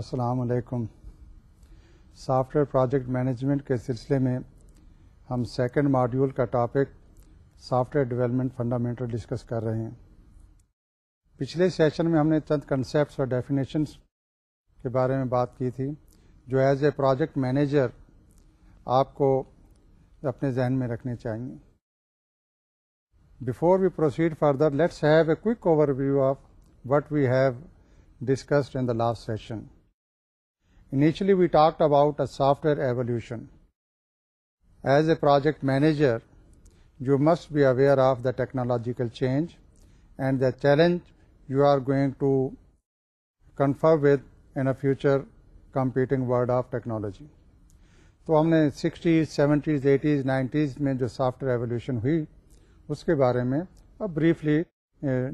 السلام علیکم software project management کے سلسلے میں ہم سیکنڈ ماڈیول کا topic software development fundamental discuss کر رہے ہیں پچھلے سیشن میں ہم نے چند کنسیپٹس اور ڈیفینیشنس کے بارے میں بات کی تھی جو ایز اے پروجیکٹ مینیجر آپ کو اپنے ذہن میں رکھنے چاہیے before we proceed further let's have a quick overview of what we have discussed in the last session initially we talked about a soft where evolution as a project manager you must be aware of the technological change and the challenge you are going to confirm with in a future competing computing of technology تو ہم نے sixties seventies eighties nineties میں جو software evolution ہوئی اس کے بارے میں اب بریفلی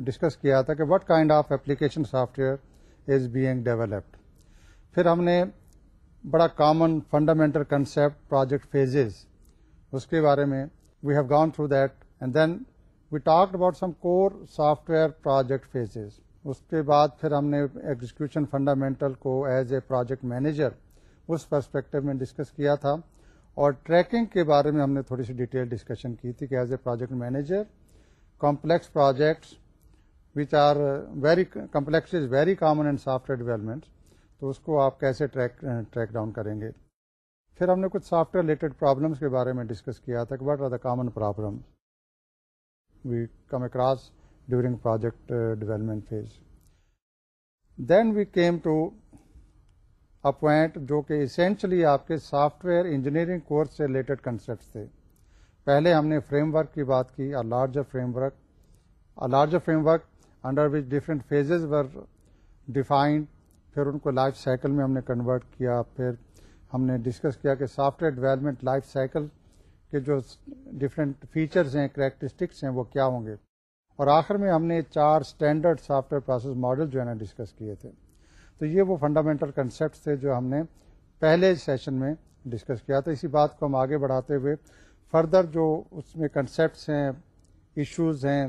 ڈسکس eh, کیا تھا کہ what kind of application software is being developed پھر ہم نے بڑا common fundamental concept project phases اس کے بارے میں we have gone through that and then we talk about some core software project phases اس کے بعد پھر ہم نے ایگزیکیوشن فنڈامنٹل کو ایز اے پروجیکٹ مینیجر اس پرسپیکٹو میں ڈسکس کیا تھا اور ٹریکنگ کے بارے میں ہم نے تھوڑی سی ڈیٹیل ڈسکشن کی تھی کہ as a project manager complex projects which are very complex is very common in software development تو اس کو آپ کیسے ٹریک ٹریک ڈاؤن کریں گے پھر ہم نے کچھ سافٹ ویئر ریلیٹڈ پرابلمس کے بارے میں ڈسکس کیا تھا کہ what are the common problem we come across during project development phase then we came to a point جو کہ اسینشلی آپ کے سافٹ ویئر انجینئرنگ کورس سے ریلیٹڈ کنسپٹس تھے پہلے ہم نے فریم ورک کی بات کی larger framework larger framework under which different phases were defined پھر ان کو لائف سائیکل میں ہم نے کنورٹ کیا پھر ہم نے ڈسکس کیا کہ software development life cycle کے جو ڈفرینٹ فیچرز ہیں کریکٹرسٹکس ہیں وہ کیا ہوں گے اور آخر میں ہم نے چار standard software process model جو ہے نا ڈسکس کیے تھے تو یہ وہ فنڈامنٹل کنسیپٹس تھے جو ہم نے پہلے سیشن میں ڈسکس کیا تھا اسی بات کو ہم آگے بڑھاتے ہوئے فردر جو اس میں کنسیپٹس ہیں ایشوز ہیں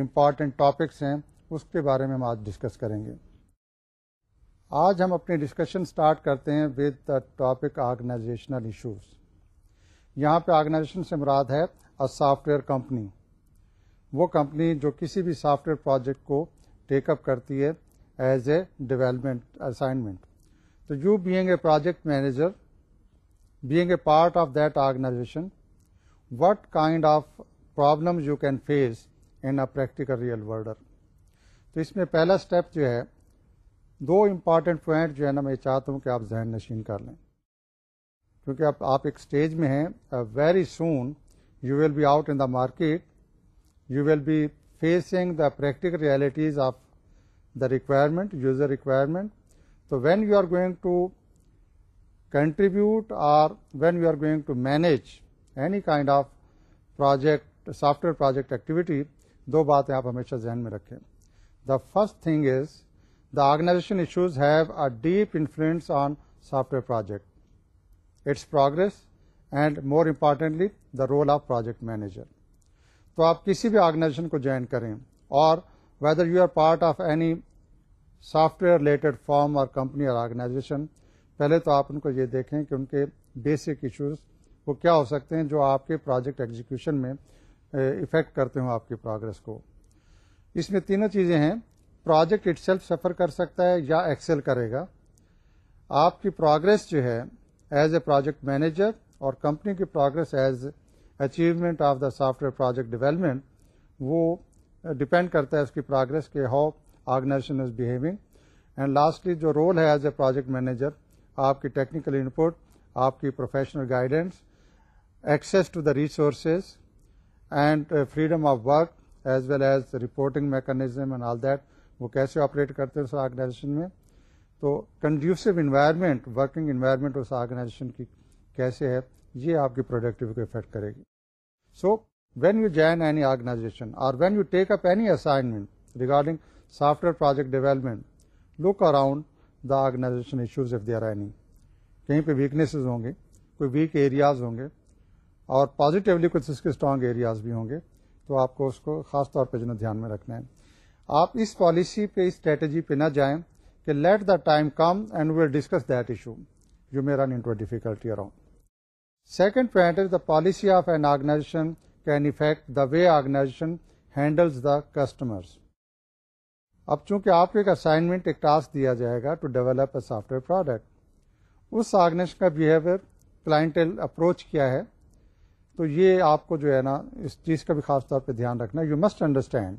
امپارٹینٹ ٹاپکس ہیں اس کے بارے میں ہم آج ڈسکس کریں گے آج ہم اپنی ڈسکشن اسٹارٹ کرتے ہیں with the topic organizational issues یہاں پہ آرگنائزیشن سے مراد ہے سافٹ ویئر کمپنی وہ کمپنی جو کسی بھی سافٹ ویئر پروجیکٹ کو ٹیک اپ کرتی ہے ایز اے ڈیولپمنٹ اسائنمنٹ تو you being a project manager being a part of that organization what kind of problems you can face in a practical real world تو اس میں پہلا step جو ہے دو امپارٹینٹ پوائنٹ جو ہے نا میں چاہتا ہوں کہ آپ ذہن نشین کر لیں کیونکہ اب آپ ایک اسٹیج میں ہیں very soon you will be out in the market you will be facing the practical realities of the requirement user requirement تو when you are going to contribute or when you are going to manage any kind of project software project activity دو باتیں آپ ہمیشہ ذہن میں رکھیں the first thing is the organization issues have a deep influence on software project it's progress and more importantly the role of project manager تو آپ کسی بھی آرگنائزیشن کو جوائن کریں اور whether you are part of any software related firm اور company اور organization پہلے تو آپ ان کو یہ دیکھیں کہ ان کے بیسک ایشوز وہ کیا ہو سکتے ہیں جو آپ کے پروجیکٹ ایگزیکیوشن میں افیکٹ کرتے ہوں آپ کی پروگرس کو اس میں تینوں چیزیں ہیں پروجیکٹ اٹ سیلف سفر کر سکتا ہے یا ایکسل کرے گا آپ کی پروگرس جو ہے ایز اے پروجیکٹ مینیجر اور کمپنی کی progress as achievement of the software project development وہ ڈپینڈ کرتا ہے اس کی پروگرس کے how organization is behaving and lastly جو رول ہے ایز اے پروجیکٹ مینیجر آپ کی ٹیکنیکل انپوٹ آپ کی professional guidance access to the resources and freedom of work as well as reporting mechanism and all that وہ کیسے operate کرتے ہیں اس آرگنائزیشن میں تو کنڈیوسو انوائرمنٹ ورکنگ انوائرمنٹ اس آرگنائزیشن کی کیسے ہے یہ آپ کی پروڈکٹیو کو افیکٹ کرے گی so when you join any organization اور when you take up any assignment regarding software project development look around the organization issues of their any کہیں پہ ویکنیسز ہوں گے کوئی ویک ایریاز ہوں گے اور پازیٹیولی کچھ اس کے اسٹرانگ ایریاز بھی ہوں گے تو آپ کو اس کو خاص طور پہ جو دھیان میں رکھنا ہے آپ اس پالیسی پہ اسٹریٹجی پہ نہ جائیں کہ let the time come and we'll discuss that issue you میرا نینٹ difficulty around second point is the policy of an organization can affect the way organization handles the customers اب چونکہ آپ کو ایک اسائنمنٹ ایک ٹاسک دیا جائے گا to develop a soft where product اس آرگنائزیشن کا بیہیویئر کلائنٹل اپروچ کیا ہے تو یہ آپ کو جو ہے نا اس چیز کا بھی خاص طور پہ دھیان رکھنا یو مسٹ انڈرسٹینڈ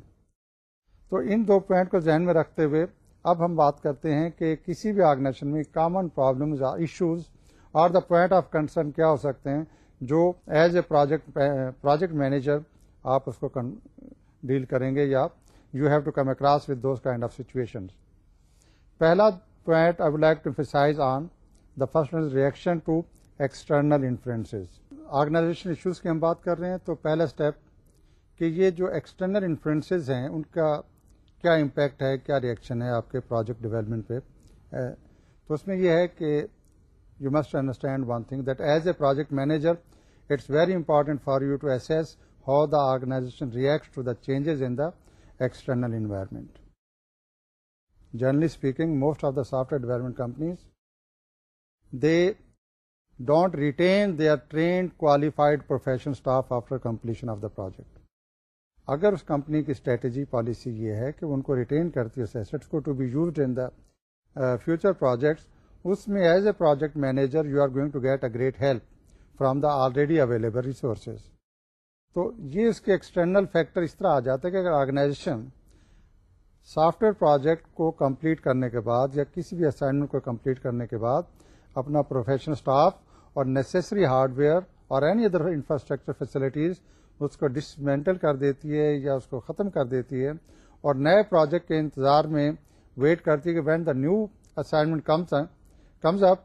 تو ان دو پوائنٹ کو ذہن میں رکھتے ہوئے اب ہم بات کرتے ہیں کہ کسی بھی آرگنائزیشن میں کامن پرابلمز ایشوز اور دا پوائنٹ آف کنسرن کیا ہو سکتے ہیں جو as a project project manager آپ اس کو ڈیل کریں گے یا you have to come across with those kind of situation پہلا point I would like to on the first reaction to external influences organization issues کی ہم بات کر رہے ہیں تو پہلا اسٹیپ کہ یہ جو ایکسٹرنل انفلوئنسز ہیں ان کا کیا امپیکٹ ہے کیا ریئیکشن ہے آپ کے پروجیکٹ ڈیولپمنٹ پہ تو اس میں یہ ہے کہ you must understand one thing that as a project manager it's very important for you to assess how the organization react to the changes in the external environment generally speaking most of the software development companies they don't retain they are trained qualified professional staff after completion of the project اگر اس company کی strategy policy یہ ہے کہ ان کو retain کرتی ہے اس کو to be used in the future projects اس میں as a project manager you are going to get a great help from the already available resources تو یہ اس کے ایکسٹرنل فیکٹر اس طرح آ جاتا ہے کہ اگر آرگنائزیشن سافٹ ویئر پروجیکٹ کو کمپلیٹ کرنے کے بعد یا کسی بھی اسائنمنٹ کو کمپلیٹ کرنے کے بعد اپنا پروفیشنل اسٹاف اور نیسسری ہارڈ ویئر اور اینی ادر انفراسٹرکچر فیسلٹیز اس کو ڈسمینٹل کر دیتی ہے یا اس کو ختم کر دیتی ہے اور نئے پروجیکٹ کے انتظار میں ویٹ کرتی ہے کہ when the new assignment comes comes up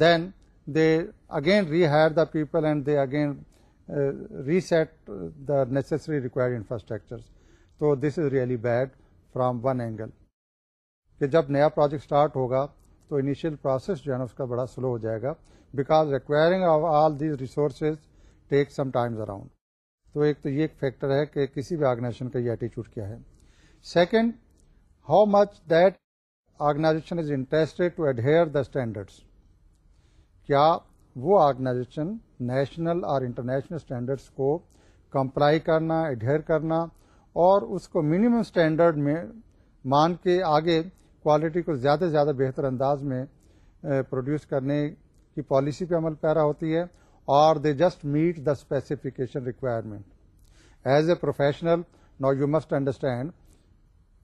then they again rehire the people and they again reset the necessary required infrastructure تو this is really bad from one angle کہ جب نیا project start ہوگا تو initial process جو ہے نا اس کا بڑا سلو ہو جائے گا because requiring of all these resources take some times around تو ایک تو یہ ایک فیکٹر ہے کہ کسی بھی آرگنائزیشن کا یہ ایٹیچیوڈ کیا ہے second how much that organization is interested to adhere the standards کیا وہ آرگنائزیشن نیشنل اور انٹرنیشنل اسٹینڈرڈس کو کمپلائی کرنا اڈھیئر کرنا اور اس کو منیمم اسٹینڈرڈ میں مان کے آگے کوالٹی کو زیادہ سے زیادہ بہتر انداز میں پروڈیوس کرنے کی پالیسی پہ عمل پیرا ہوتی ہے or they just meet the specification requirement. As a professional, now you must understand,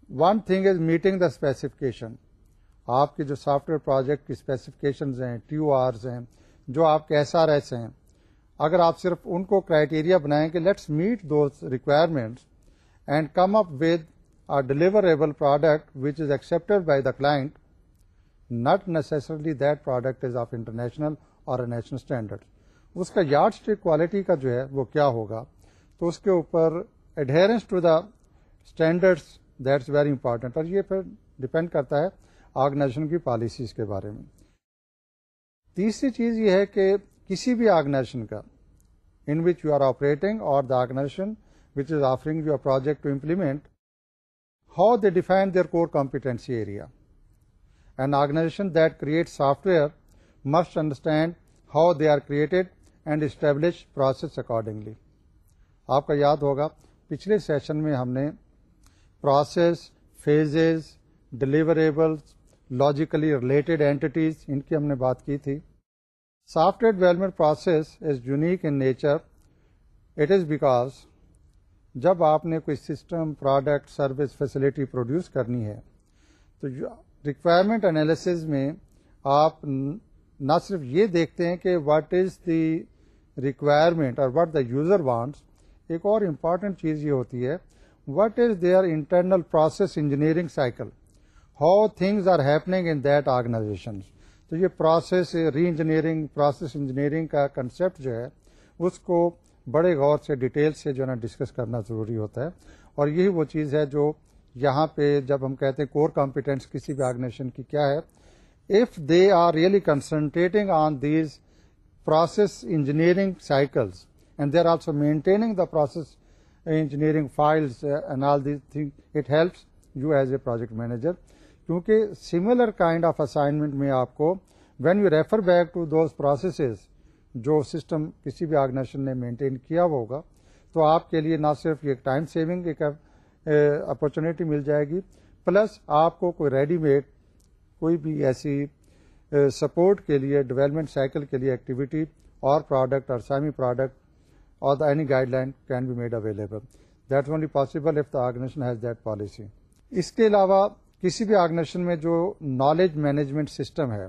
one thing is meeting the specification. آپ کے جو سافٹ ویئر پروجیکٹ کی اسپیسیفکیشنز ہیں ٹیو آرز ہیں جو آپ کے ایس آر ایس ہیں اگر آپ صرف ان کو کرائیٹیریا بنائیں کہ let's meet those requirements and come up with a deliverable product which is expected by the client not necessarily that product is of international اور نیشنل اسٹینڈرڈ اس کا یارڈ اسٹک کوالٹی کا جو ہے وہ کیا ہوگا تو اس کے اوپر adherence to the standard that's very important اور یہ پھر ڈپینڈ کرتا ہے آرگنائزیشن کی پالیسیز کے بارے میں تیسری چیز یہ ہے کہ کسی بھی آرگنائزیشن کا in which you are operating اور the organization which is offering you project to implement how they define their core competency area and organization that create software must understand how they are created and establish process accordingly آپ کا یاد ہوگا پچھلے session میں ہم نے process phases deliverables logically related entities ان کی ہم نے بات کی تھی software development process is unique in nature it is because جب آپ نے کوئی system product service facility produce کرنی ہے تو ریکوائرمنٹ انالیسز میں آپ نہ صرف یہ دیکھتے ہیں کہ واٹ از دی ریکوائرمنٹ اور واٹ دا یوزر وانٹس ایک اور امپارٹینٹ چیز یہ ہوتی ہے what is their internal process engineering cycle how things are happening in that organization تو یہ process reengineering process engineering کا کنسیپٹ جو ہے اس کو بڑے غور سے ڈیٹیل سے جو ہے نا ڈسکس کرنا ضروری ہوتا ہے اور یہی وہ چیز ہے جو یہاں پہ جب ہم کہتے ہیں کور کمپیٹنس کسی بھی آرگنائزیشن کی کیا ہے if they are really concentrating on these process engineering cycles and they are also maintaining the process engineering files uh, and all these things, it helps you as a project manager. Because similar kind of assignment may aapko, when you refer back to those processes, جو system کسی بھی organization نے maintain کیا ہوگا تو آپ کے لیے نہ صرف ایک ٹائم سیونگ ایک اپرچونیٹی مل جائے گی پلس آپ کو کوئی ریڈی میڈ کوئی بھی ایسی سپورٹ کے لیے ڈیولپمنٹ سائیکل کے لیے ایکٹیویٹی اور پروڈکٹ اور سیمی پروڈکٹ اور the any guideline can be made available that only possible if the organisation has that policy اس کے علاوہ کسی بھی آرگنیشن میں جو نالج مینجمنٹ سسٹم ہے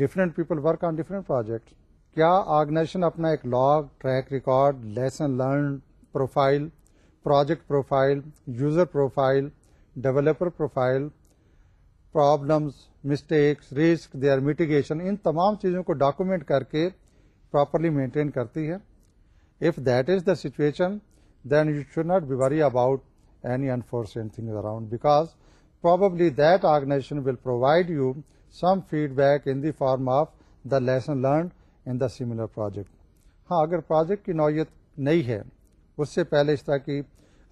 different people work on different project کیا آرگنیشن اپنا ایک log track record lesson learn profile project profile user profile developer profile problems mistakes risk they are ان تمام چیزوں کو ڈاکومنٹ کر کے پراپرلی مینٹین کرتی ہے if that is the situation then you should not be worry about any unfortunate thing around because probably that organization will provide you some feedback in the form of the lesson learn in the similar project ہاں اگر project کی نوعیت نہیں ہے اس سے پہلے اس طرح کی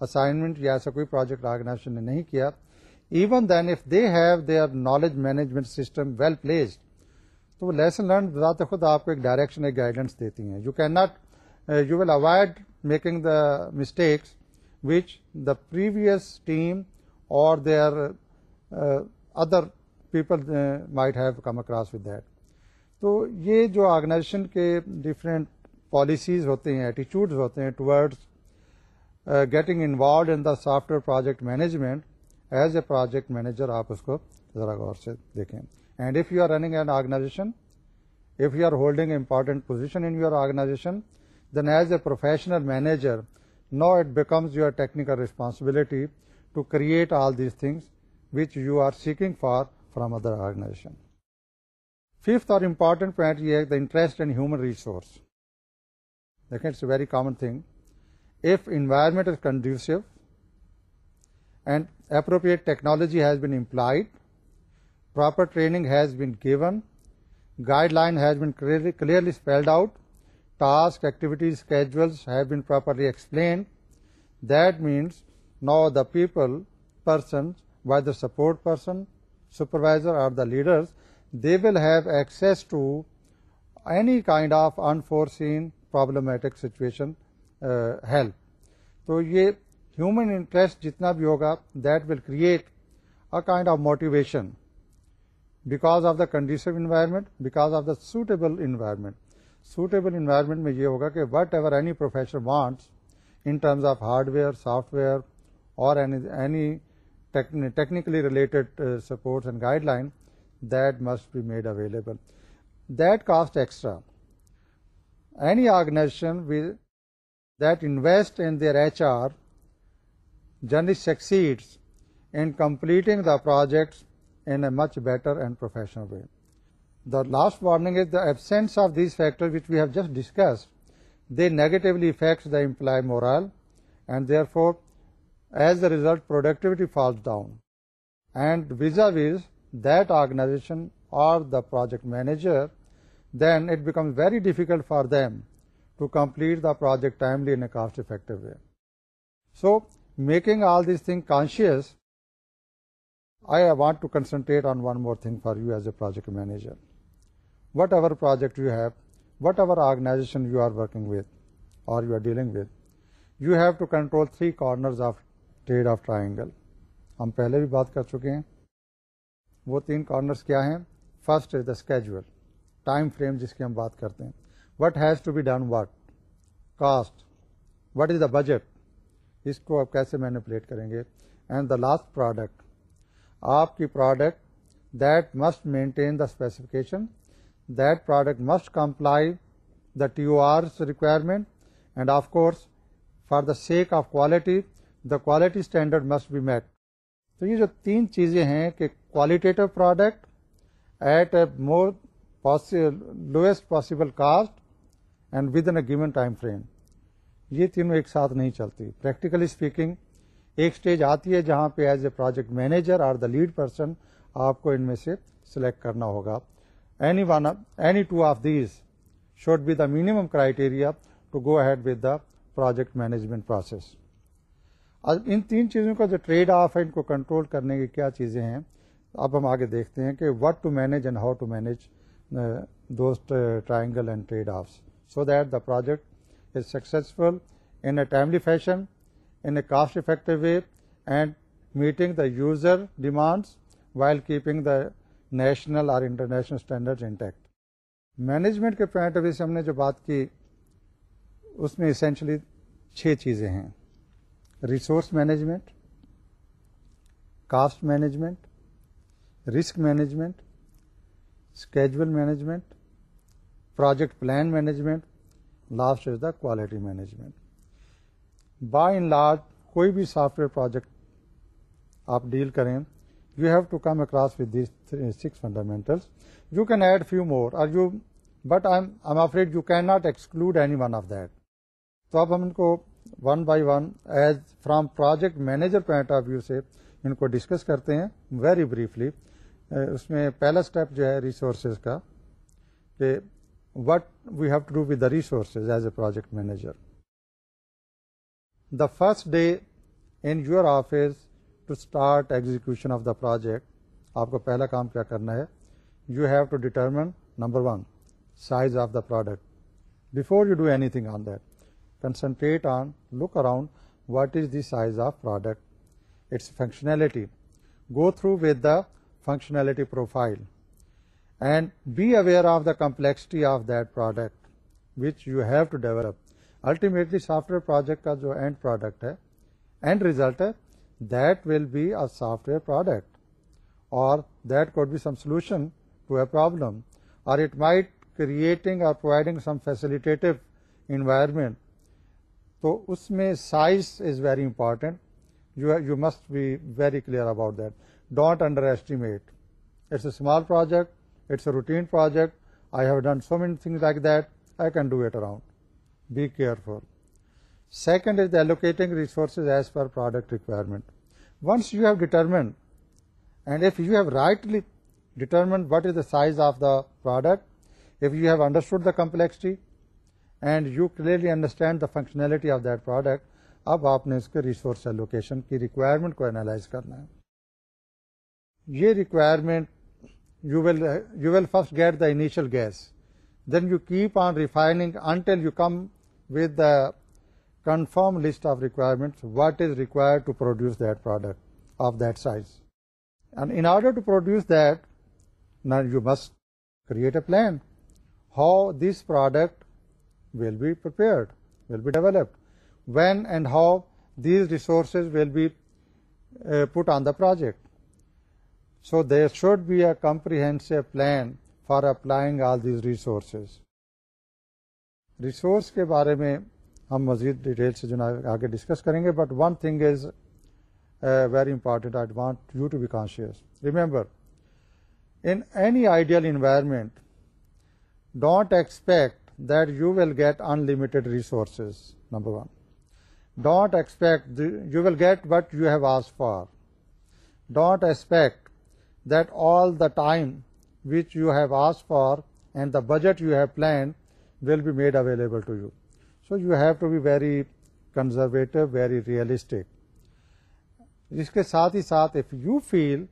اسائنمنٹ یا ایسا کوئی پروجیکٹ آرگنائزیشن نے نہیں کیا even then if they have they are knowledge management system well placed تو وہ لیسن لرن بذات خود آپ کو ایک ڈائریکشن ایک گائیڈنس دیتی ہیں you can not you will avoid making the mistakes which the previous team اور they are other people might have come across with that تو یہ جو آرگنائزیشن کے ڈفرینٹ پالیسیز ہوتے ہیں ایٹیچیوڈز ہوتے ہیں towards getting involved in the software project management as a project manager آپ اس کو ذرا غور سے دیکھیں and if you are running an organisation if you are holding important position in your organisation then as a professional manager now it becomes your technical responsibility to create all these things which you are seeking for from other organisation fifth اور important point یہ interest and human resource دیکھیں it's a very common thing if environment is conducive and appropriate technology has been implied, proper training has been given, guideline has been clearly spelled out, task, activities, schedules have been properly explained. That means now the persons, whether support person, supervisor or the leaders, they will have access to any kind of unforeseen problematic situation uh, help. So, ये human interest جتنا بھی ہوگا that will create a kind of motivation because of the conducive environment because of the suitable environment suitable environment میں یہ ہوگا کہ whatever any profession wants in terms of hardware soft where اور any technically related support and guideline that must be made available that cost extra any organisation that invest in their H R Jenny succeeds in completing the projects in a much better and professional way. The last warning is the absence of these factors which we have just discussed. They negatively affect the employee morale, and therefore, as a result, productivity falls down. And vis-a-vis that organization or the project manager, then it becomes very difficult for them to complete the project timely in a cost-effective way. So, making all this thing conscious I want to concentrate on one more thing for you as a project manager what project project you have what you organisation you are working with اور you are dealing with you have to control three corners of trade off triangle ہم پہلے بھی بات کر چکے ہیں وہ تین کارنرس کیا ہیں first is the schedule time frame جس کی ہم بات کرتے ہیں what has to be done what cost what is the budget اس کو آپ کیسے مینوپلیٹ کریں گے اینڈ دا لاسٹ پروڈکٹ آپ کی product that must maintain the specification that product must comply the ٹیو are requirement and of course for the sake of quality the quality standard must be met تو یہ جو تین چیزیں ہیں کہ qualitative product at a more lowest possible cost and with in a given time frame یہ تینوں ایک ساتھ نہیں چلتی پریکٹیکلی اسپیکنگ ایک اسٹیج آتی ہے جہاں پہ as a project manager or the lead person آپ کو ان میں سے سلیکٹ کرنا ہوگا any one any two of these should be the minimum criteria to go ahead with the project management process اب ان تین چیزوں کا جو ٹریڈ آف ہے ان کو کنٹرول کرنے کی کیا چیزیں ہیں اب ہم آگے دیکھتے ہیں کہ what to manage and how to manage دوست triangle and trade offs so that the project successful in a timely fashion in a cost effective way and meeting the user demands while keeping the national اور international standard intact management کے point of view سے ہم نے جو بات کی اس میں essentially چھ چیزیں ہیں resource management cost management risk management schedule management project plan management last is the quality management by and large کوئی بھی سافٹ ویئر پروجیکٹ آپ ڈیل کریں you have to come across with this six fundamental you can add few more you but I مورڈ you can not exclude any one of that تو اب ہم ان کو one by one as from project manager point of view سے ان کو discuss کرتے ہیں ویری بریفلی اس میں پہلا اسٹیپ جو ہے ریسورسز کا کہ what we've to do resources as a project manager the first day in your office to start execution of the project آپ کو پہلا کام کیا کرنا ہے you have to determine number one size of the product before you do anything on that concentrate on look around what is the size of product its functionality go through with the functionality profile and be aware of the complexity of that product which you have to develop ultimately software project کا جو end product ہے end result ہے that will be a soft where product اور that could be some solution to a problem اور it might creating اور providing some facilitative environment تو اس میں size is very important you must be very clear about that don't underestimate it's a small project it's a routine project I have done so many like like that I can do it around be second is second is the as as product requirement once you have determined and if you have rightly determined what is the size of the product if you have understood the complexity and you clearly understand the functionality of that product اب آپ نے اس کے resource allocation کی requirement کو analyse کرنا ہے یہ requirement Uh, you will first get the initial gas, then you keep on refining until you come with the confirmed list of requirements, what is required to produce that product of that size. And in order to produce that, now you must create a plan how this product will be prepared, will be developed, when and how these resources will be uh, put on the project. So there should be a comprehensive plan for applying all these resources resource کے بارے میں ہم مزید detail سے جناب آگے discuss کریں گے but one thing is very important I want you to be conscious remember in any ideal environment don't expect that you will get unlimited resources number one don't expect you will get but you have as for don't expect that all the time which you have as for and the budget you have planned will be made available to you so you have to be very conservative very realistic اس کے ساتھ ہی ساتھ if you feel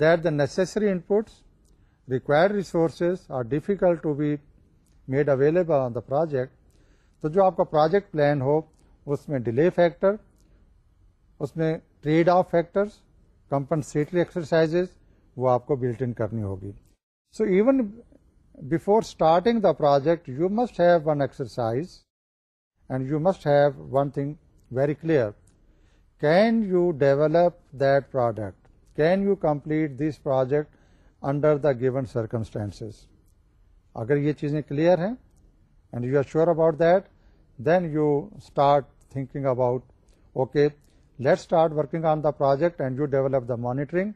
that the necessary inputs required resources are difficult to be made available on the project تو جو آپ کا project plan ہو اس میں ڈیلے فیکٹر اس میں trade off factors compensatory exercise وہ آپ کو بلٹ ان کرنی ہوگی so even before starting the project you must have one exercise and you must have one thing very clear can you develop that product can you complete this project under the given circumstance اگر یہ چیزیں clear ہیں and you are sure about that then you start thinking about okay let start working on the project and you develop the monitoring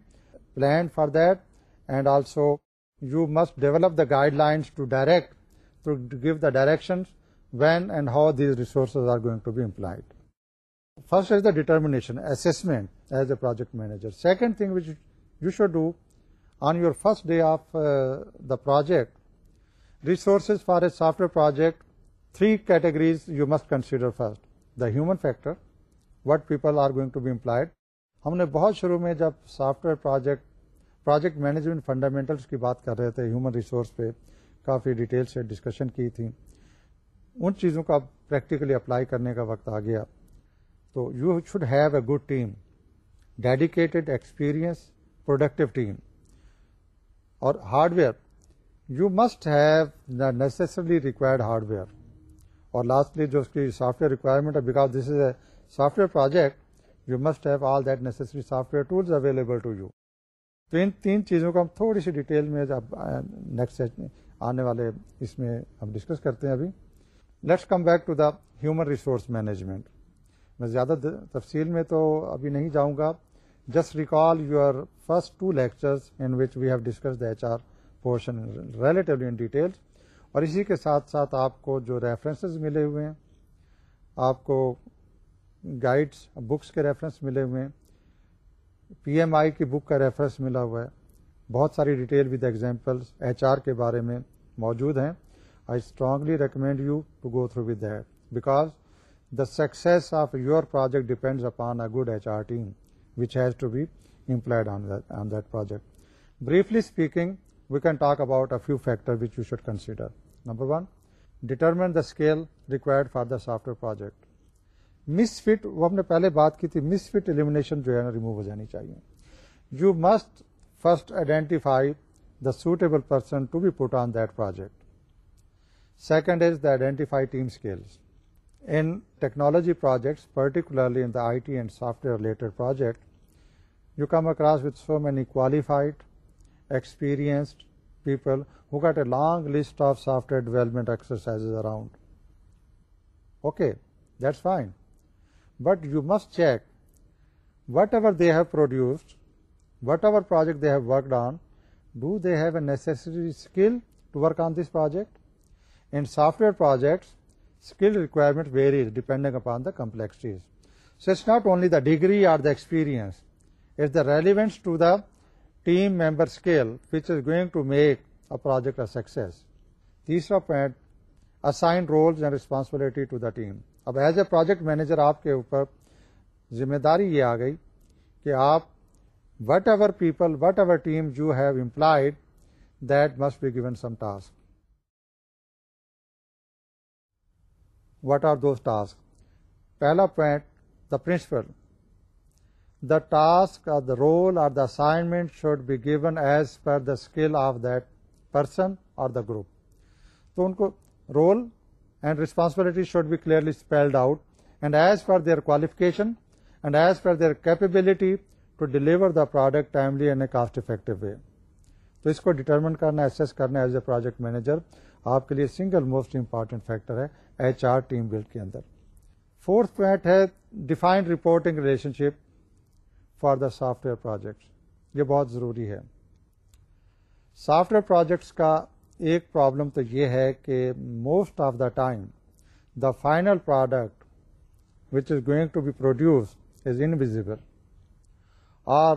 planned for that, and also you must develop the guidelines to give the directions when and how these resources are going to be employed. First is the determination, assessment as a project manager. Second thing which you should do on your first day of uh, the project, resources for a software project, 3 categories you must consider first. The human factor, what people are going to be employed, ہم نے بہت شروع میں جب software project project management fundamentals کی بات کر رہے تھے ہیومن ریسورس پہ کافی ڈیٹیل سے ڈسکشن کی تھی ان چیزوں کا پریکٹیکلی اپلائی کرنے کا وقت آ گیا تو you should have a good team dedicated experience productive team اور hardware you must have the necessarily required hardware اور لاسٹلی جو اس کی سافٹ ویئر ریکوائرمنٹ ہے because this is a soft where project you must have all that necessary software tools available to you تو ان تین چیزوں کو ہم تھوڑی سی ڈیٹیل میں نیکسٹ آنے والے اس میں ہم ڈسکس کرتے ہیں ابھی let's come back to the human resource management میں زیادہ تفصیل میں تو ابھی نہیں جاؤں گا just recall your first two lectures in which we have discuss the H R portion relatively in detail اور اسی کے ساتھ ساتھ آپ کو جو ریفرنسز ملے ہوئے ہیں آپ کو گائیڈس بکس کے ریفرنس ملے ہوئے ہیں پی ایم آئی کی بک کا ریفرنس ملا ہوا ہے بہت ساری detail with examples H R کے بارے میں موجود ہیں I strongly recommend you to go through with that because the success of your project depends upon a good H R team which has to be employed on that project briefly speaking we can talk about a few factor which you should consider number one determine the scale required for the software project misfit وہ ہم نے پہلے بات کی تھی مس fit elimination جو ہے نا ریموو ہو جانی چاہیے you must first identify the suitable person to be put on that project second is the identify team skills in technology projects particularly in the I T and software related project you come across with so many qualified experienced people who get a long list of software development exercise around okay that's fine But you must check whatever they have produced, whatever project they have worked on, do they have a necessary skill to work on this project? In software projects, skill requirement varies depending upon the complexities. So it's not only the degree or the experience, it's the relevance to the team member skill which is going to make a project a success. Third point, assign roles and responsibility to the team. اب as a project manager آپ کے اوپر ذمہ داری یہ آ گئی کہ آپ whatever people whatever team you have employed that must be given some task what are those task پہلا point the principal the task are the role are the assignment should be given as per the skill of that person اور the group تو ان کو role and responsibility should be clearly spelled out and as for their qualification and as for their capability to deliver the product a cost effective way تو اس کو determine کرنا assess کرنا as a project manager آپ کے لیے single most important factor ہے H R team build کے اندر فورتھ پوائنٹ ہے defined reporting relationship for the software projects یہ بہت ضروری ہے سافٹ ویئر پروجیکٹس کا ایک پرابلم تو یہ ہے کہ most of the time the final product which is going to be produce is invisible اور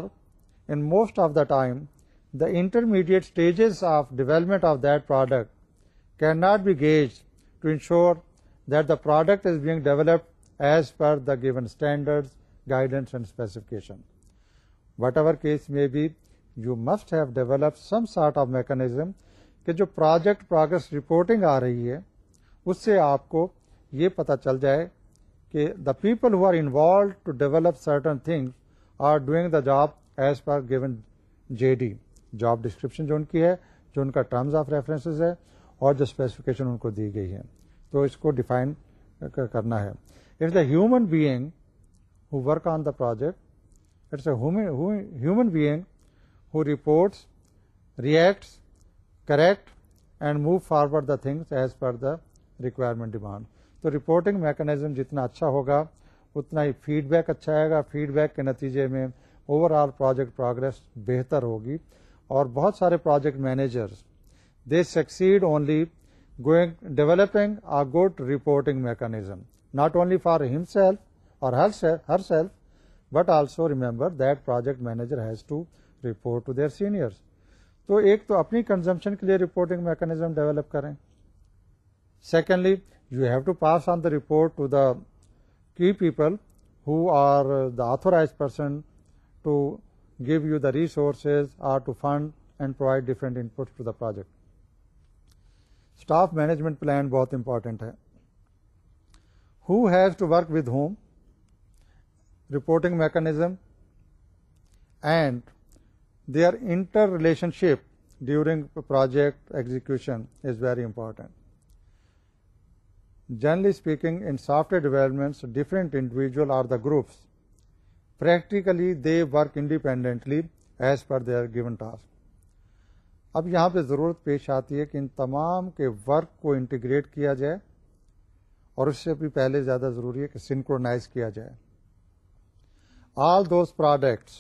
in most of the time the intermediate stages of development of that product can not be gauge to ensure that the product is being developed as per the given standard guidance and specification whatever case میں be you must have develop some sort of mechanism کہ جو project progress reporting آ رہی ہے اس سے آپ کو یہ پتا چل جائے کہ the people who are involve to develop certain thing are doing the job as per given J D job description جو ان کی ہے جو ان کا ٹرمز آف ریفرنسز ہے اور جو اسپیسیفکیشن ان کو دی گئی ہے تو اس کو ڈیفائن کرنا ہے it's the human being who work on the project it's a human being who reports reacts correct and move forward the things as per the requirement demand تو رپورٹنگ میکانزم جتنا اچھا ہوگا اتنا ہی فیڈ بیک اچھا آئے گا feed back کے نتیجے میں اوور آل پروجیکٹ پروگرس بہتر ہوگی اور بہت سارے project managers they succeed only going developing a good reporting mechanism not only for himself اور herself but also remember that project manager has to report to their seniors تو ایک تو اپنی کنزمپشن کے لیے reporting mechanism develop کریں secondly you have to pass on the report to the key people who are the authorize person to give you the resources or to fund and provide different input to the project staff management plan بہت important ہے who has to work with whom reporting mechanism and their are inter relation ship during project important. Is very in software speaking in software the groups. Individual or the groups practically they work independently as per task اب یہاں پہ ضرورت پیش آتی ہے کہ ان تمام کے ورک کو انٹیگریٹ کیا جائے اور اس سے بھی پہلے زیادہ ضروری ہے کہ سنکروناز کیا جائے all those products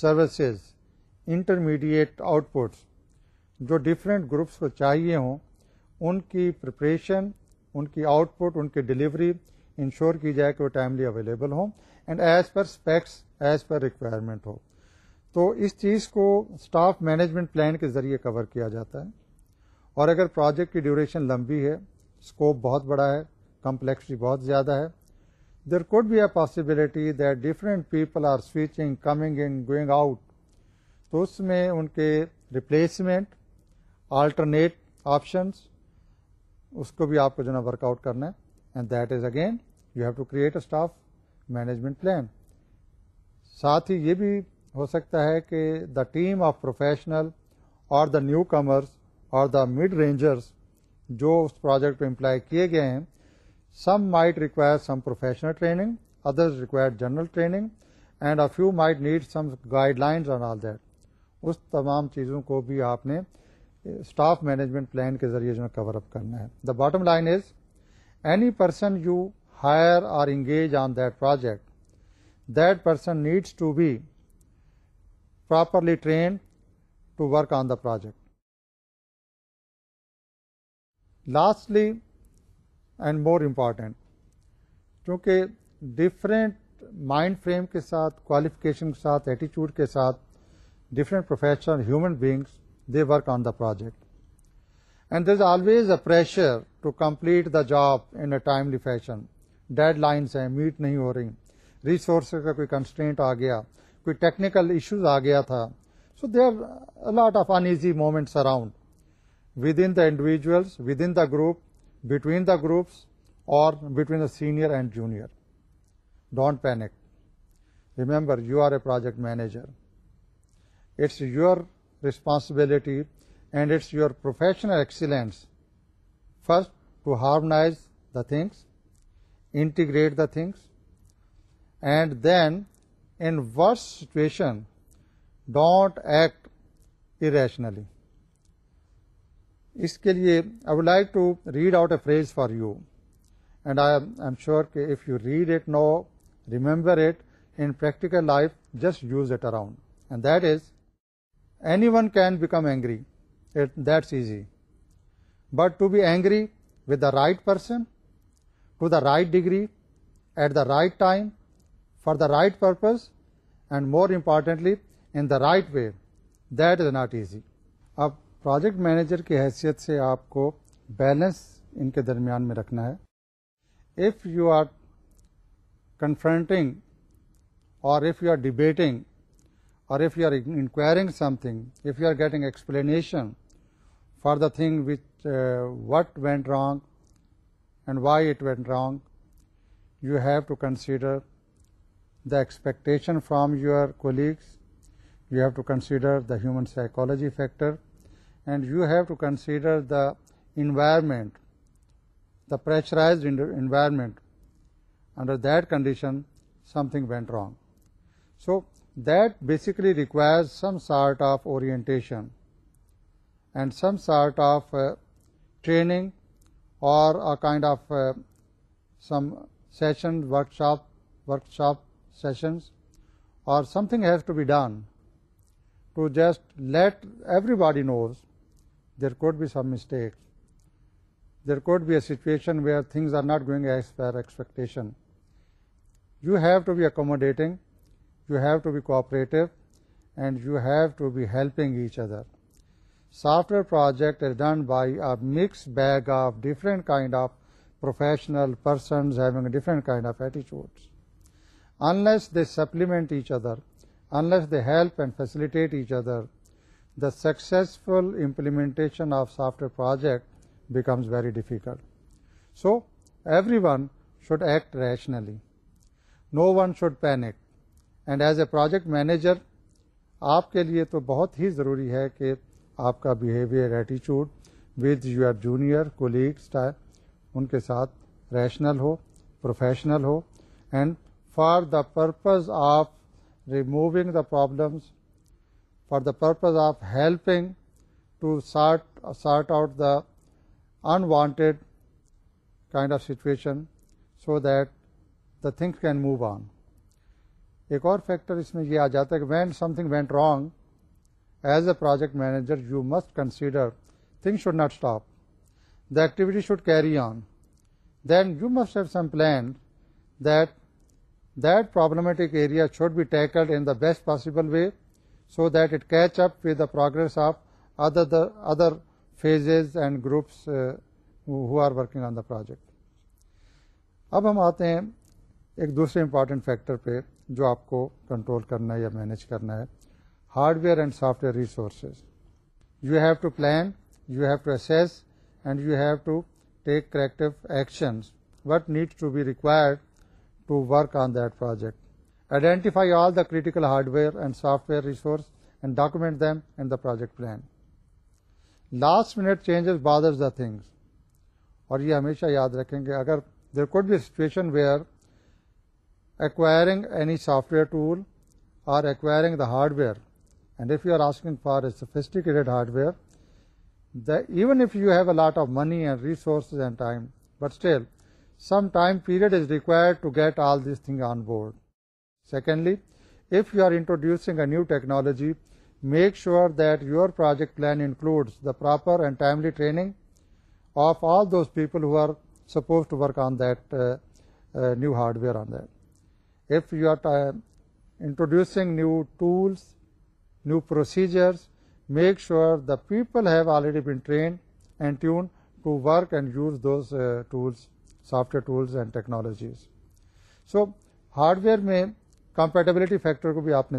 services intermediate out پٹس جو ڈفرینٹ گروپس کو چاہیے ہوں ان کی پریپریشن ان کی آؤٹ پٹ ان کی ڈلیوری انشور کی جائے کہ وہ ٹائملی اویلیبل ہوں and as per specs as per requirement ہو تو اس چیز کو اسٹاف مینجمنٹ پلان کے ذریعے کور کیا جاتا ہے اور اگر پروجیکٹ کی ڈیوریشن لمبی ہے اسکوپ بہت بڑا ہے کمپلیکسٹی بہت زیادہ ہے there could be a possibility that different people are switching coming in going out تو اس میں ان کے ریپلیسمنٹ آلٹرنیٹ آپشنس اس کو بھی آپ کو جو ہے ورک آؤٹ کرنا ہے and that is again you have to create a staff management plan ساتھ ہی یہ بھی ہو سکتا ہے کہ دا ٹیم آف پروفیشنل اور دا نیو کمرس اور دا مڈ رینجرس جو اس پروجیکٹ پہ امپلائی کیے گئے ہیں some might require some professional training others require general training and a few might need some guidelines on all that اس تمام چیزوں کو بھی آپ نے اسٹاف مینجمنٹ پلان کے ذریعے جو ہے کور اپ کرنا ہے the bottom line is any person you hire or engage on that project that person needs to be properly train to work on the project lastly and more important کیونکہ different mind frame کے ساتھ qualification کے ساتھ ایٹیچیوڈ کے ساتھ different profession human beings they work on the project and there always a pressure to complete the job in a timely fashion deadlines ہیں meat نہیں ہو رہی ریسورس کا کوئی کنسٹینٹ آ گیا کوئی ٹیکنیکل ایشوز آ گیا تھا so they are a lot of uneasy moments around within the individuals within the group between the groups or between the senior and junior don't panic remember you are a project manager it's your responsibility and it's your professional excellence first to harmonize the things integrate the things and then in worse situation don't act irrationally اس کے لیے I would like to read out a phrase for you and I am sure کہ if you read it know remember it in practical life just use it around and that is anyone can become angry that's easy but to be angry with the right person to the right degree at the right time for the right purpose and more importantly in the right way that is not easy اب project manager کی حیثیت سے آپ کو balance in کے درمیان میں رکھنا ہے ایف یو آر کنفرنٹنگ اور if you are debating or if you are inquiring something, if you are getting explanation for the thing which uh, what went wrong and why it went wrong, you have to consider the expectation from your colleagues, you have to consider the human psychology factor, and you have to consider the environment, the pressurized environment. Under that condition, something went wrong. So that basically requires some sort of orientation and some sort of uh, training or a kind of uh, some session, workshop sessions or something has to be done to just let everybody knows there could be some mistakes. There could be a situation where things are not going as per expectation. You have to be accommodating you have to be cooperative and you have to be helping each other. Software project is done by a mixed bag of different kind of professional persons having different kind of attitudes. Unless they supplement each other, unless they help and facilitate each other, the successful implementation of software project becomes very difficult. So everyone should act rationally. No one should panic. And as a project manager آپ کے لیے تو بہت ہی ضروری ہے کہ آپ کا بیہیویئر ایٹیچیوڈ ود یور جونیئر کولیگس ان کے ساتھ ریشنل ہو پروفیشنل ہو and for the purpose of removing the problems for the purpose of helping to sort sort out the unwanted kind of situation so that the things can move on ایک اور factor اس میں یہ آ جاتا ہے کہ when something went wrong as a project manager you must consider thing should not stop the activity should carry on then you must have some plan that that problematic area should be tackled in the best possible way so that it catch up with the progress of other other phases and groups who are working on the project اب ہم آتے ہیں ایک دوسرے important factor پہ جو آپ کو کنٹرول کرنا ہے یا مینج کرنا ہے hardware and software resources you have to plan you have to assess and you have to take corrective actions what need to be required to work on that project identify all the critical hardware and software resource and document them in the project plan last minute changes bothers the things اور یہ ہمیشہ یاد رکھیں گے اگر there could be situation where acquiring any software tool or acquiring the hardware, and if you are asking for a sophisticated hardware, even if you have a lot of money and resources and time, but still some time period is required to get all these things on board. Secondly, if you are introducing a new technology, make sure that your project plan includes the proper and timely training of all those people who are supposed to work on that uh, uh, new hardware on that. If you are introducing new tools new procedures make sure the people have already been train and tune to work and use those tools software tools and technologies so hardware میں compatibility factor کو بھی آپ نے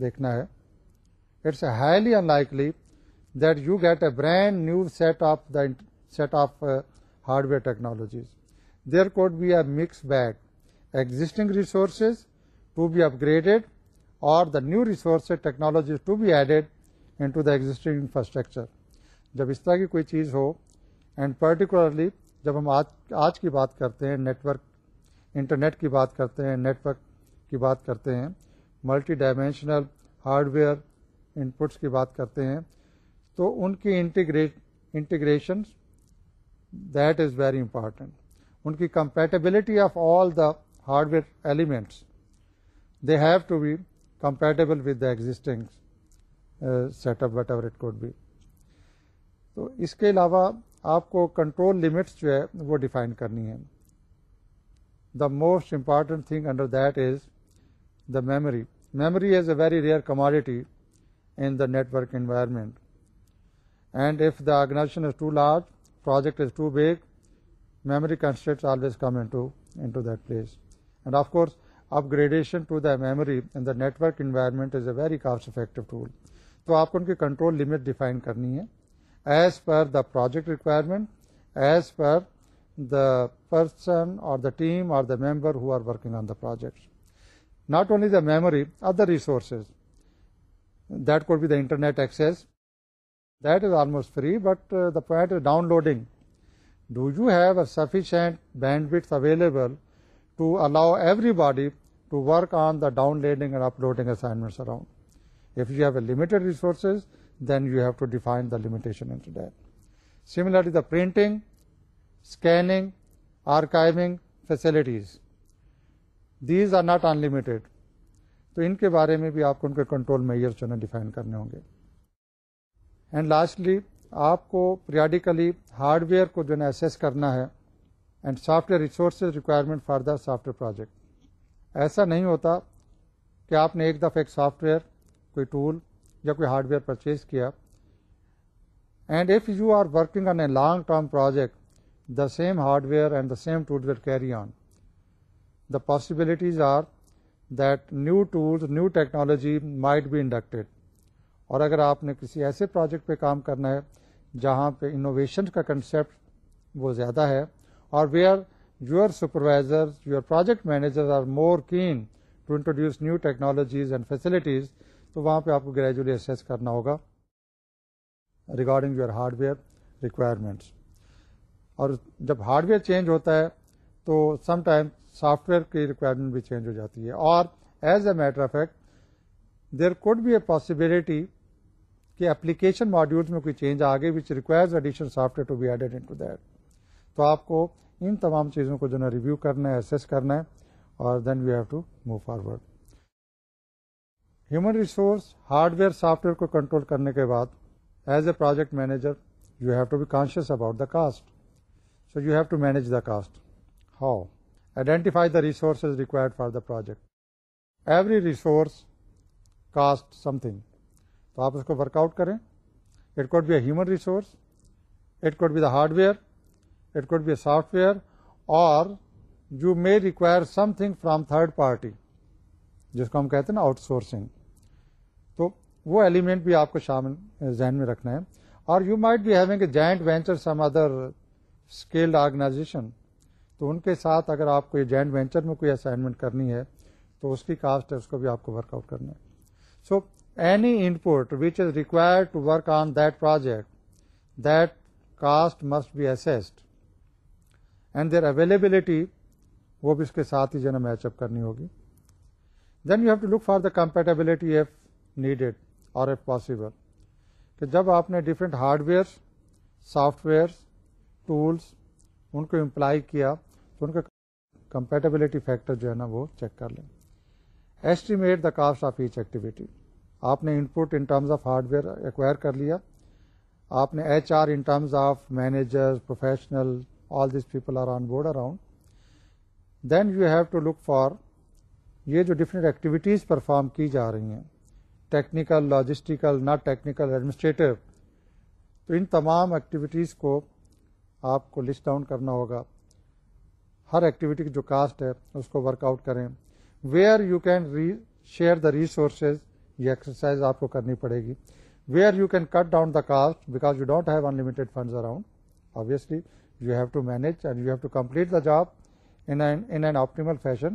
دیکھنا ہے it's highly unlikely that you get a brand new set of the set of hardware technologies there could be a mix back existing resources to be upgraded or the new technologies technologies to be added into the existing infrastructure جب اس طرح کی کوئی چیز ہو and particularly جب ہم آج آج کی بات کرتے ہیں نیٹورک انٹرنیٹ کی بات کرتے ہیں نیٹورک کی بات کرتے ہیں multidimensional hardware inputs کی بات کرتے ہیں تو ان کی integration that is very important ان کی compatibility of all the hardware elements they have to be compatible with the existing set up whatever it could be تو اس کے علاوہ آپ کو کنٹرول لمٹس جو ہے وہ ڈیفائن کرنی ہے the most important thing under that is the memory memory is a very rare commodity in the network environment and if the organization is too large project is too big memory constraint place and of course upgradation to the memory and network environment is a very cost effective tool تو آپ کو ان کی control limit define کرنی ہے as per the project requirement as per the person اور the team اور the member who are working on the project not only the memory other resources that could be the internet access that is almost free but the point is downloading do you have a sufficient bandwidth available to allow everybody to work on the downloading and uploading assignments around if you have a limited resources then you have to define the definition similarly the printing scanning archiving facilities these are not in تو ان کے بارے میں بھی آپ کو ان کے کنٹرول میئرس نے ڈیفائن کرنے ہوں گے اینڈ لاسٹلی آپ کو پریڈیکلی ہارڈ ویئر کو جو نا ایسیس کرنا ہے and software resources requirement for the software project ایسا نہیں ہوتا کہ آپ نے ایک دفعہ ایک سافٹ ویئر کوئی ٹول یا کوئی ہارڈ ویئر پرچیز کیا and if you are working on a long term project the same hardware and the same tool where carry on the possibilities are that new tools new technology might be inducted اور اگر آپ نے کسی ایسے project پہ کام کرنا ہے جہاں پہ انوویشن کا کنسیپٹ وہ زیادہ ہے اور where your supervisor your project manager are more keen to introduce new technologies and facilities تو وہاں پہ آپ کو گریجولی اسیس کرنا ہوگا regarding your hardware requirements اور جب ہارڈ ویئر چینج ہوتا ہے تو سم ٹائم سافٹ ویئر کی ریکوائرمنٹ بھی چینج ہو جاتی ہے اور as a matter of fact there could be a possibility کہ اپلیکیشن ماڈیولس میں کوئی چینج آ گئی which requires addition software to be added into that تو آپ کو ان تمام چیزوں کو جو ہے ریویو کرنا ہے ایسس کرنا ہے اور then we have to move forward human resource hardware software کو کنٹرول کرنے کے بعد as a project manager you have to be conscious about the cost so you have to manage the cost how identify the resource is required for the project every resource cost something تو آپ اس کو work out کریں it could be a human resource it could be the hardware it could be a soft where اور you may require something from third party جس کو ہم کہتے ہیں نا آؤٹ سورسنگ تو وہ ایلیمنٹ بھی آپ کو شامل ذہن میں رکھنا ہے اور you might be having a joint venture some other skilled organization تو ان کے ساتھ اگر آپ کو یہ جوائنٹ وینچر میں کوئی اسائنمنٹ کرنی ہے تو اس کی کاسٹ ہے اس کو بھی آپ کو ورک آؤٹ کرنا ہے so any input which is require to work on that project that cost must be assessed and their availability وہ بھی اس کے ساتھ ہی جو ہے نا میچ اپ کرنی ہوگی then you have to look for the compatibility if needed or if possible کہ جب آپ نے different hardwares softwares tools ان کو امپلائی کیا تو ان کا کمپیٹیبلٹی فیکٹر جو ہے نا وہ چیک کر لیں estimate the cost of each activity آپ نے input in terms of hardware acquire کر لیا آپ نے H R in terms of manager professional all these people are on board around then you have to look for یہ جو different activities perform کی جا رہی ہیں technical logistical non technical administrative تو ان تمام ایکٹیویٹیز کو آپ کو لسٹ ڈاؤن کرنا ہوگا ہر ایکٹیویٹی کی جو کاسٹ ہے اس کو ورک آؤٹ کریں where you can share the resources یہ ایکسرسائز آپ کو کرنی پڑے گی where you can cut down the cost because you don't have unlimited funds around obviously you have to manage and you have to complete the job in and optimal fashion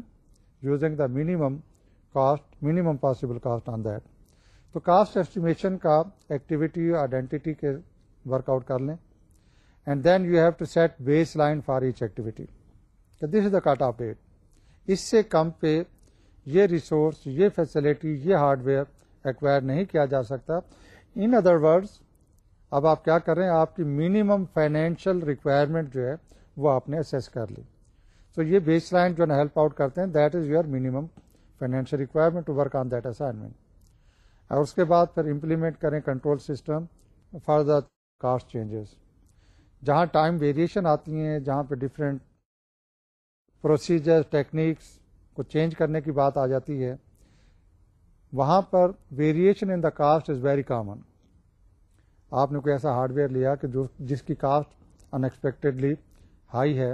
using the minimum cost minimum possible cost on that تو cost estimation کا activity identity کے work out کر لیں and then you have to set baseline for each activity this is the cut off date اس سے کم پہ یہ ریسورس یہ فیسلٹی یہ ہارڈ ویئر ایکوائر نہیں کیا جا سکتا ان ادر ورڈس اب آپ کیا کر رہے ہیں آپ کی مینیمم فائنینشیل ریکوائرمنٹ جو ہے وہ آپ نے اسیس کر لی تو یہ بیس لائن جو ہے نا ہیلپ آؤٹ کرتے ہیں that is your minimum financial requirement to work on that assignment اور اس کے بعد پھر امپلیمنٹ کریں control system for the cost changes جہاں ٹائم ویریشن آتی ہیں جہاں پہ ڈفرینٹ پروسیجر ٹیکنیکس کو چینج کرنے کی بات آ جاتی ہے وہاں پر variation in the cost is very common آپ نے کوئی ایسا ہارڈ ویئر لیا کہ جو جس کی کاسٹ ان ایکسپیکٹڈلی ہائی ہے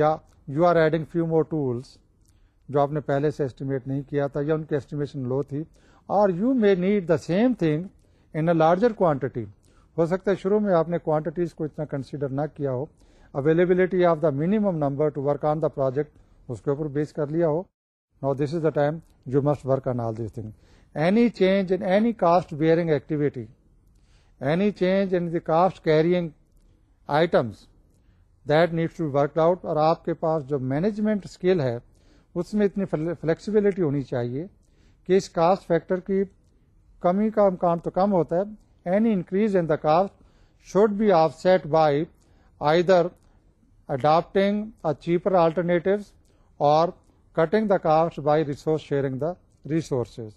یا you are adding few more tools جو آپ نے پہلے سے اسٹیمیٹ نہیں کیا تھا یا ان کی اسٹیمیشن لو تھی اور you may need the same thing in a larger quantity ہو سکتا ہے شروع میں آپ نے کوانٹٹیز کو اتنا کنسیڈر نہ کیا ہو availability of the minimum number to work on the project اس کے اوپر بیس کر لیا ہو نا this is the time you must work on all this thing any change in any cost bearing activity any change in the cost carrying items that needs to work out اور آپ کے پاس جو management skill ہے اس میں اتنی flexibility ہونی چاہیے کہ اس کاسٹ فیکٹر کی کمی کا امکان تو کم ہوتا ہے any increase in the cost should be offset by either adapting cheaper alternatives or cutting the cost by resource sharing the resources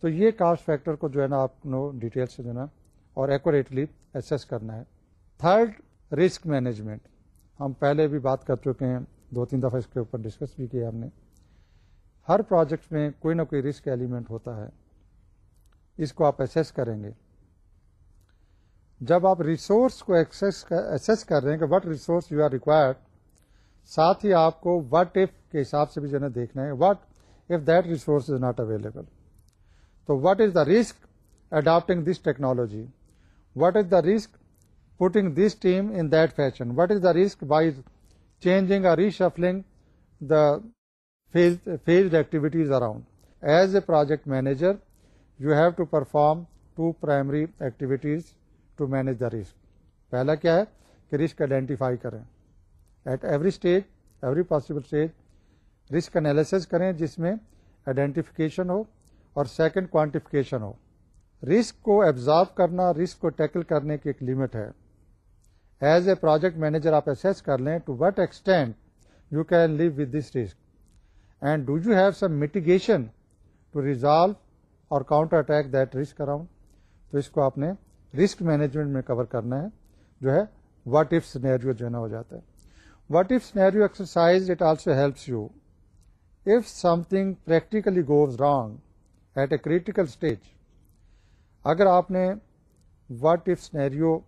تو یہ کاسٹ فیکٹر کو جو ہے نا آپ کو ڈیٹیل سے جو ہے نا اور ایکوریٹلی ایسس کرنا ہے تھرڈ رسک مینجمنٹ ہم پہلے بھی بات کر چکے ہیں دو تین دفعہ اس کے اوپر ڈسکس بھی کیا ہم نے ہر پروجیکٹ میں کوئی نہ کوئی رسک ایلیمنٹ ہوتا ہے اس کو آپ ایسیس کریں گے جب آپ ریسورس کو ایسیس کر رہے ہیں کہ what resource you are required ساتھ ہی آپ کو وٹ ایف کے حساب سے بھی جو ہے دیکھنا ہے what if that resource is not available تو what is the risk adapting this technology what is the risk putting this team in that fashion what is the risk by changing reshuffling the field field activities around as a project manager you have to perform two primary activities to manage the risk پہلا کیا ہے کہ risk identify کریں at every stage every possible stage risk analysis کریں جس میں identification ہو اور second quantification ہو risk کو ایبزارو کرنا رسک کو ٹیکل کرنے کی ایک لمٹ ہے ایز اے پروجیکٹ مینیجر آپ اسیس کر لیں to what extent you can live with this risk and do you have some mitigation to resolve اور counter attack that risk around تو اس کو آپ نے رسک مینجمنٹ میں کور کرنا ہے جو ہے واٹ ایف سنیرو جو ہے نا ہو جاتا ہے what if scenario exercise it also helps you if something practically goes wrong at a critical stage اگر آپ نے واٹ ایف سنیریو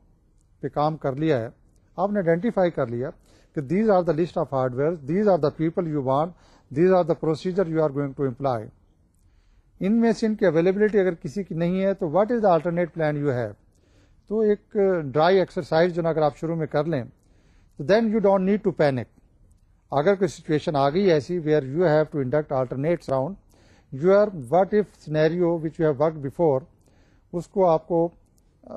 پہ کام کر لیا ہے آپ نے آئیڈینٹیفائی کر لیا کہ these are the list of hardware these are the people you want these are the procedure you are going to employ ان میں سے ان کی اویلیبلٹی اگر کسی کی نہیں ہے تو what is the alternate plan you have تو ایک ڈرائی ایکسرسائز جو نا اگر آپ شروع میں کر لیں تو then you don't need to panic اگر کوئی سچویشن آ گئی ایسی where you have to induct alternate round you are what if scenario which you have work before اس کو آپ کو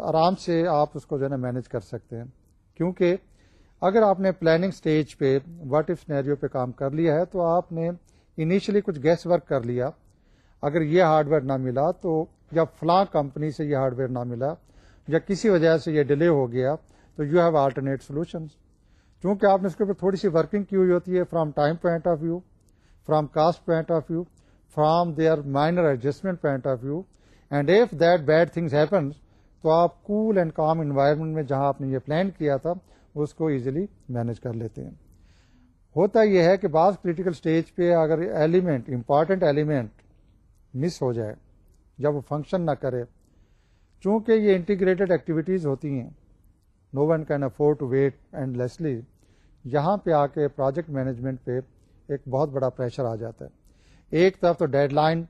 آرام سے آپ اس کو جو ہے نا مینج کر سکتے ہیں کیونکہ اگر آپ نے پلاننگ سٹیج پہ واٹ ایف سنیریو پہ کام کر لیا ہے تو آپ نے انیشلی کچھ گیس ورک کر لیا اگر یہ ہارڈ ویئر نہ ملا تو یا فلاں کمپنی سے یہ ہارڈ ویئر نہ ملا یا کسی وجہ سے یہ ڈیلے ہو گیا تو یو ہیو آلٹرنیٹ سولوشنس چونکہ آپ نے اس کے اوپر تھوڑی سی ورکنگ کی ہوئی ہوتی ہے from time point of view from cost point of view from their minor adjustment point of view and if that bad things happens تو آپ کول اینڈ کام انوائرمنٹ میں جہاں آپ نے یہ پلان کیا تھا اس کو ایزیلی مینیج کر لیتے ہیں ہوتا یہ ہے کہ بعض کریٹیکل اسٹیج پہ اگر ایلیمنٹ امپارٹنٹ ایلیمنٹ مس ہو جائے جب وہ فنکشن نہ کرے چونکہ یہ انٹیگریٹڈ ایکٹیویٹیز ہوتی ہیں no one can afford to wait and lastly یہاں پہ آ کے پروجیکٹ مینجمنٹ پہ ایک بہت بڑا پریشر آ جاتا ہے ایک طرف تو deadline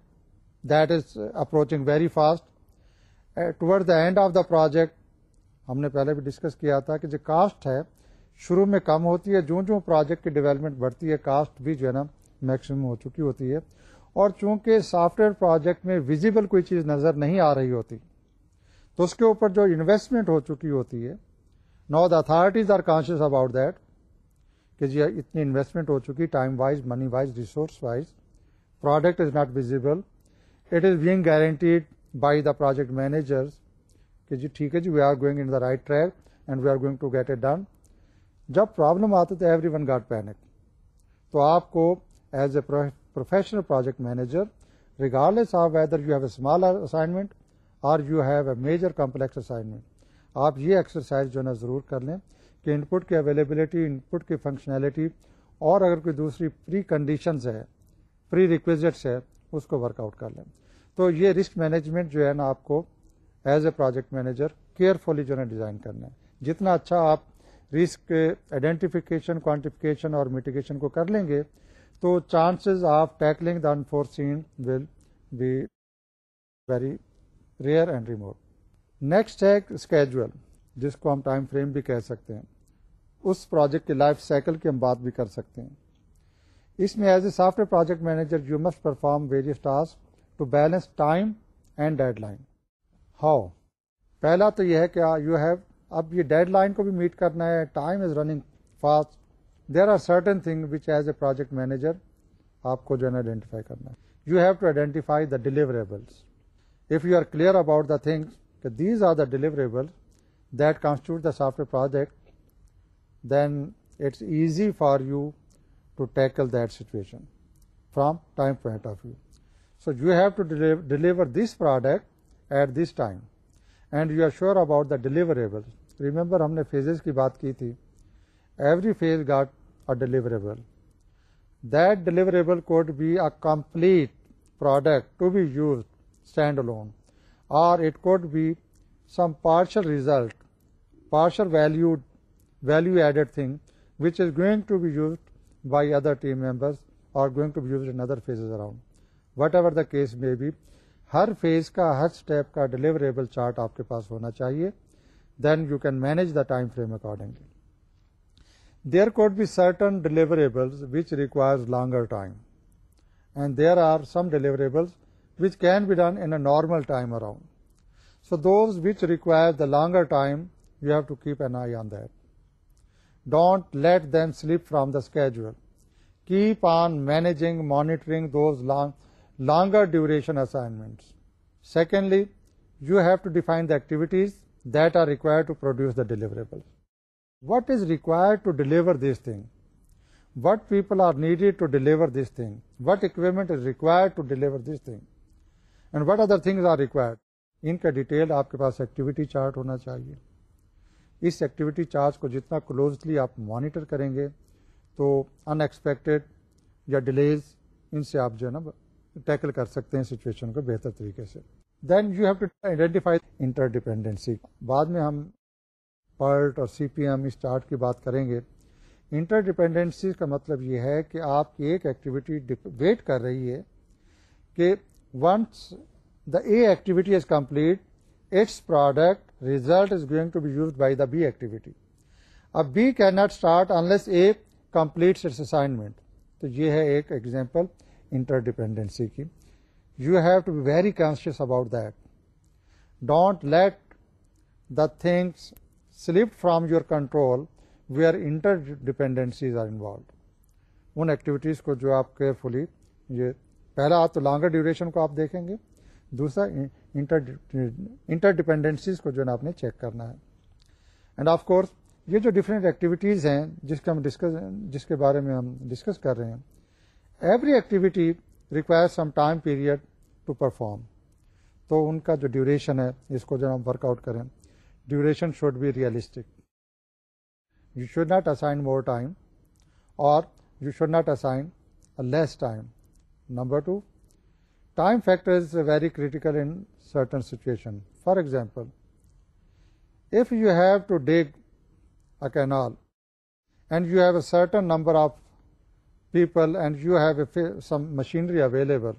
that is approaching very fast toward the end of the project ہم نے پہلے بھی ڈسکس کیا تھا کہ جو کاسٹ ہے شروع میں کم ہوتی ہے جوں جوں پروجیکٹ کی ڈیولپمنٹ بڑھتی ہے کاسٹ بھی جو ہے نا میکسیمم ہو چکی ہوتی ہے اور چونکہ سافٹ ویئر پروجیکٹ میں ویزیبل کوئی چیز نظر نہیں آ رہی ہوتی تو اس کے اوپر جو انویسٹمنٹ ہو چکی ہوتی ہے نو the authorities are conscious about that کہ جی اتنی انویسٹمنٹ ہو چکی time wise money wise resource wise product is not visible it is being guaranteed by the project managers کہ جی ٹھیک ہے جی we are going in the right track and we are going to get it done جب problem آتے تو everyone got panic تو آپ کو as a professional project manager regard of whether you have a small assignment اور you have a major complex assignment آپ یہ exercise جو ہے نا ضرور کر لیں کہ ان پٹ کی اویلیبلٹی ان پٹ کی فنکشنالٹی اور اگر کوئی دوسری پری کنڈیشنز ہے پری ریکویزٹس ہے اس کو ورک آؤٹ کر لیں تو یہ رسک مینجمنٹ جو ہے نا آپ کو as a project manager carefully جو ہے نا ڈیزائن کرنا ہے جتنا اچھا آپ رسک آئیڈینٹیفیکیشن کوانٹیفکیشن اور میٹیگیشن کو کر لیں گے تو chances of tackling the unforeseen will be very rare and remote next ہے اسکیجل جس کو ہم ٹائم فریم بھی کہہ سکتے ہیں اس پروجیکٹ کی لائف سائیکل کی ہم بات بھی کر سکتے ہیں اس میں as a soft where project manager you must perform various task to balance time and deadline how پہلا تو یہ ہے کہ یو ہیو اب یہ ڈیڈ لائن کو بھی میٹ کرنا ہے time is running fast there are certain thing which as a project manager آپ کو جو ہے نا آئیڈینٹیفائی کرنا ہے you have to identify the deliverables if you are clear about the things these are the deliverable that constitute the software project then it's easy for you to tackle that situation from time point of view so you have to deliver this product at this time and you are sure about the deliverable remember ہم نے phases کی بات کی تھی every phase got a deliverable that deliverable could be a complete product to be use stand alone or it could be some partial result partial valued value added thing which is going to be used by other team members are going toes and other phases around whatever the case میں ہر phase کا ہر step کا deliverable chart آپ کے پاس ہونا چاہیے then you can manage the time frame accordingly there could be certain deliverables which requires longer time and there are some deliverables which can be done in a normal time around so those which require the longer time you have to keep an eye on that don't let them slip from the schedule keep on managing monitoring those longer duration assignment secondly you have to define the activities that are require to produce the deliverable what is require to deliver this thing what people are needed to deliver this thing what equipment is require to deliver this thing and what other things are required ان کا detail آپ کے پاس activity chart ہونا چاہیے اس activity chart کو جتنا closely آپ monitor کریں گے تو ان ایکسپیکٹڈ یا ڈیلیز ان سے آپ جو ہے نا ٹیکل کر سکتے ہیں سچویشن کو بہتر طریقے سے then you have to identify interdependency بعد میں ہم پرٹ اور سی پی ایم اس چارٹ کی بات کریں گے انٹر ڈیپینڈنسی کا مطلب یہ ہے کہ آپ کی ایک ایکٹیویٹی ویٹ کر رہی ہے کہ once the a activity is complete its product result is going to be use by the B activity اب B can not start unless ایک کمپلیٹ اسائنمنٹ تو یہ ہے ایک ایگزامپل انٹر ڈیپینڈنسی کی you have to be very conscious about that don't let the things slip from your control we are interdependencies are involved in activities کو جو آپ carefully یہ پہلا آپ تو لانگر ڈیوریشن کو آپ دیکھیں گے دوسرا انٹر ڈپینڈنسیز کو جو ہے نا آپ نے چیک کرنا ہے اینڈ آف کورس یہ جو ڈفرینٹ ایکٹیویٹیز ہیں جس کا ہم ڈسکس جس کے بارے میں ہم ڈسکس کر رہے ہیں every activity require some time period to perform تو ان کا جو ڈیوریشن ہے جس کو جو ہم ورک آؤٹ کریں duration should be realistic you should not assign more time اور you should not assign less time number two Time factor is very critical in certain situations. For example, if you have to dig a canal and you have a certain number of people and you have some machinery available,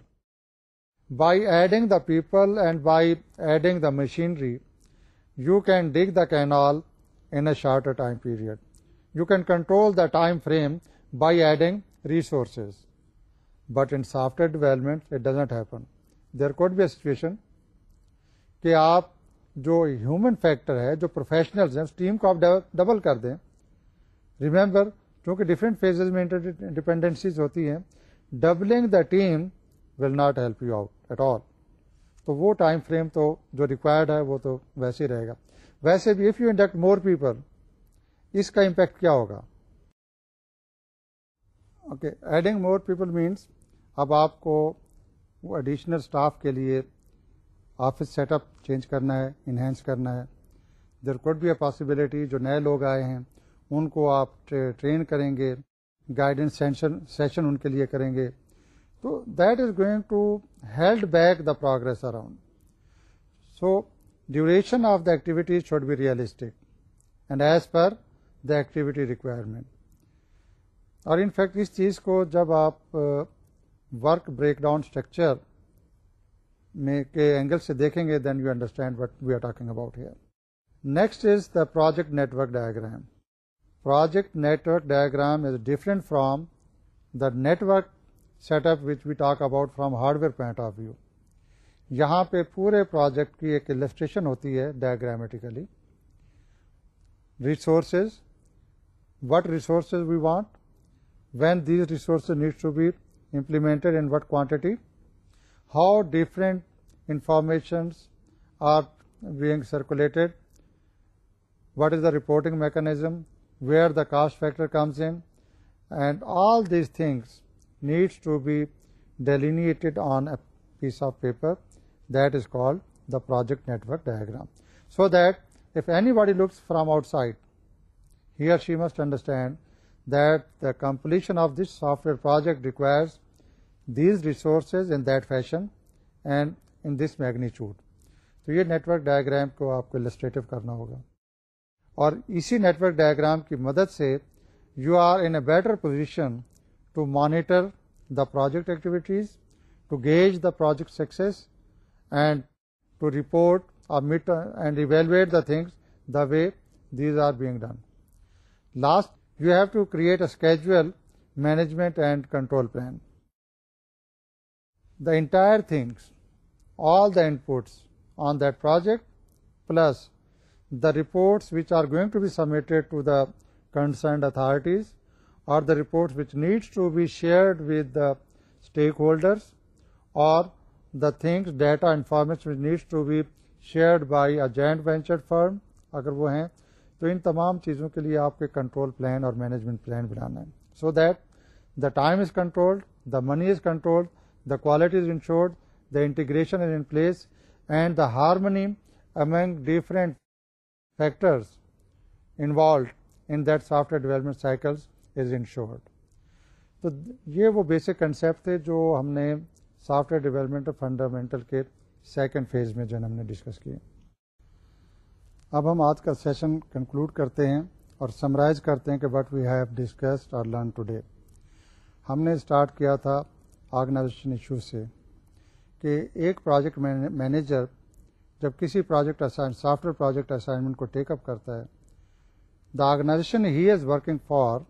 by adding the people and by adding the machinery, you can dig the canal in a shorter time period. You can control the time frame by adding resources. But in software development it does not happen there could be a situation کہ آپ جو human factor ہے جو professionals ہیں اس team کو آپ double کر دیں ریمبر کیونکہ ڈفرینٹ فیزز میں ہوتی ہیں doubling the team will not help you out at all تو وہ ٹائم فریم تو جو ریکوائرڈ ہے وہ تو ویسے ہی رہے گا ویسے بھی if you induct more people اس کا امپیکٹ کیا ہوگا okay adding more people means اب آپ کو وہ ایڈیشنل اسٹاف کے لیے آفس سیٹ اپ چینج کرنا ہے انہینس کرنا ہے there could be a possibility جو نئے لوگ آئے ہیں ان کو آپ ٹرین کریں گے گائیڈنس سیشن ان کے لیے کریں گے تو that is going to held back the progress around so duration of the activities should be realistic and as per the activity requirement اور ان فیکٹ اس چیز کو جب آپ ورک بریک ڈاؤن اسٹرکچر میں کے اینگل سے دیکھیں گے then you understand what we are talking about here next is the project network work gram project network diagram is different from the network set up which we talk about from hardware point of view یہاں پہ پورے project کی ایک illustration ہوتی ہے diagrammatically resources what resources we want when these resources needs to be implemented in what quantity, how different informations are being circulated, what is the reporting mechanism, where the cost factor comes in, and all these things needs to be delineated on a piece of paper. That is called the project network diagram, so that if anybody looks from outside, he or she must understand completion of this software project requires these resources in that fashion and in this magnitude تو یہ network diagram کو آپ کو illustrate کرنا ہوگا اور اسی network diagram کی مدد سے you are in a better position to monitor the project activities to gauge the project success and to report up and evaluate the things the way these are being done last you have to create a schedule, management and control plan. The entire things, all the inputs on that project, plus the reports which are going to be submitted to the concerned authorities, or the reports which needs to be shared with the stakeholders, or the things, data, information which needs to be shared by a joint venture firm, تو ان تمام چیزوں کے لیے آپ کے control plan اور management plan بنانا ہے so that the time is control the money is control the quality is ensured the integration is in place and the harmony among different factors involved in that software development cycles is ensured تو یہ وہ basic concept تھے جو ہم نے software development fundamental کے second phase میں جو ہم نے ڈسکس کیے اب ہم آج کا سیشن کنکلوڈ کرتے ہیں اور سمرائز کرتے ہیں کہ وٹ وی ہیو ڈسکسڈ اور لرن ٹو ہم نے اسٹارٹ کیا تھا آرگنائزیشن ایشو سے کہ ایک پروجیکٹ مینیجر جب کسی project assign software project assignment کو ٹیک اپ کرتا ہے the organization he is working for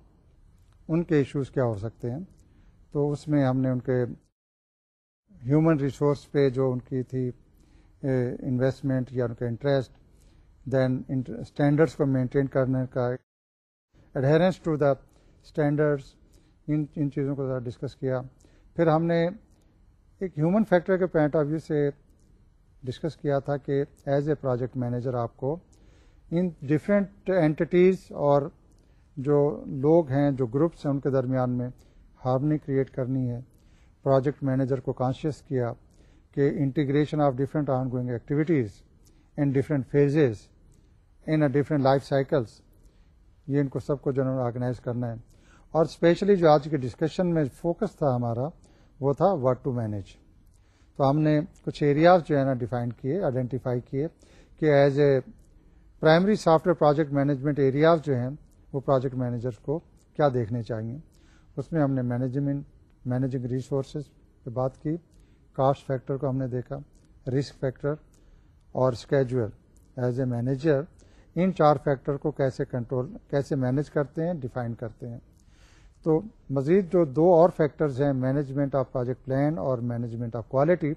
ان کے ایشوز کیا ہو سکتے ہیں تو اس میں ہم نے ان کے ہیومن ریسورس پہ جو ان کی تھی انویسٹمنٹ یا ان کے انٹرسٹ دین اسٹینڈرڈس کو مینٹین کرنے کا اڈہرنس ٹو دا اسٹینڈرڈس ان ان چیزوں کو ڈسکس کیا پھر ہم نے ایک ہیومن فیکٹر کے پوائنٹ آف ویو سے ڈسکس کیا تھا کہ ایز اے پروجیکٹ مینیجر آپ کو ان ڈفرینٹ اینٹیز اور جو لوگ ہیں جو گروپس ہیں ان کے درمیان میں ہارمنی کریٹ کرنی ہے پروجیکٹ مینیجر کو کانشیس کیا کہ integration of different ongoing activities in different phases in different life cycles یہ ان کو سب کو جو ہے آرگنائز کرنا ہے اور اسپیشلی جو آج کے ڈسکشن میں فوکس تھا ہمارا وہ تھا واٹ ٹو مینیج تو ہم نے کچھ ایریاز جو ہے نا ڈیفائن کیے آئیڈینٹیفائی کیے کہ as a primary software project management areas جو ہیں وہ پروجیکٹ مینیجر کو کیا دیکھنے چاہیے اس میں ہم نے مینجمنٹ مینیجنگ ریسورسز پہ بات کی کاسٹ فیکٹر کو ہم نے دیکھا رسک فیکٹر اور اسکیجول ایز اے مینیجر ان چار فیکٹر کو کیسے کنٹرول کیسے مینج کرتے ہیں ڈیفائن کرتے ہیں تو مزید جو دو اور فیکٹرز ہیں مینجمنٹ آف پروجیکٹ پلان اور مینجمنٹ آف کوالٹی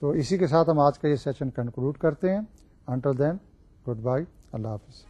تو اسی کے ساتھ ہم آج کا یہ سیشن کنکلوڈ کرتے ہیں انٹر دین گڈ بائی اللہ حافظ